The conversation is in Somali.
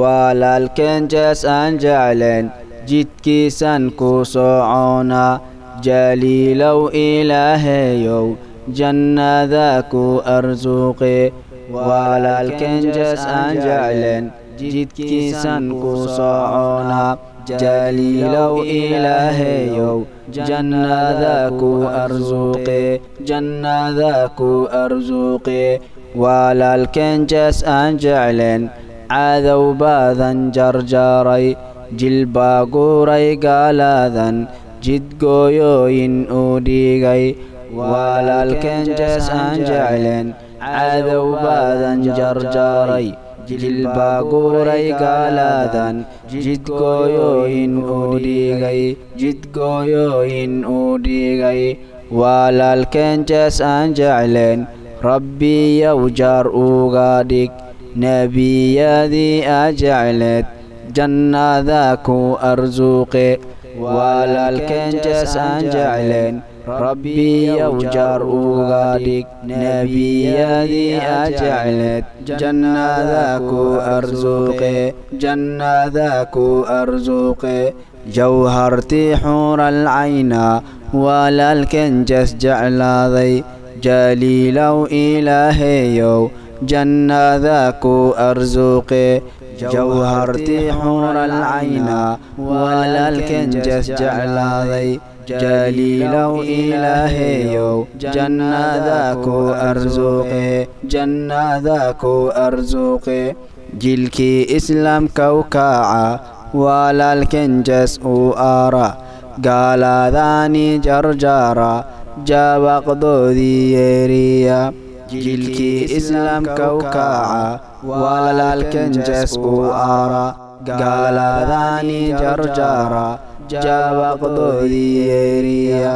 walaalkeen jees aan jecleen jidkiisan ku soconaa jaliilow ilaahayow jannada ku arsuuqe walaalkeen jees aan jecleen jidkiisan ku soconaa jaliilow ilaahayow jannada ku arsuuqe jannada ku arsuuqe walaalkeen jees aan jecleen cadow baadan jarjaray gaaladan jidgooyooyin uu dhigay walaalkeen jees aan jecleen cadow baadan jarjaray jilbaa guuray gaaladan jidgooyooyin uu dhigay jidgooyooyin uu dhigay walaalkeen jees aan jecleen rabbiyow jaar uga dhig nebiyadii a jecleed jannada ku arsuuqe walaalkeen jees aan jecleen rabbiyow jaar uga dhig nebiyadii a jecleed jannada ku arsuuqe jannada ku arsuuqe jawhartii xuural cayna walaalkeen jees jeclaaday jaliilow ilaahayow jannada ku arsuuqe jawhartii xuural cayna walaalkeen jees jeclaaday jaliilow ilaahayow jannada ku arsuuqe jannada ku arsuuqe jilkii islaamkaw kaaca walaalkeen jees uu aara gaaladaani jarjaara jabaqdoodii yeeriya jilkii islaamkaw kaaca walaalkeen jees uu aara gaaladaani jarjaara jabaqdoodii yeeriya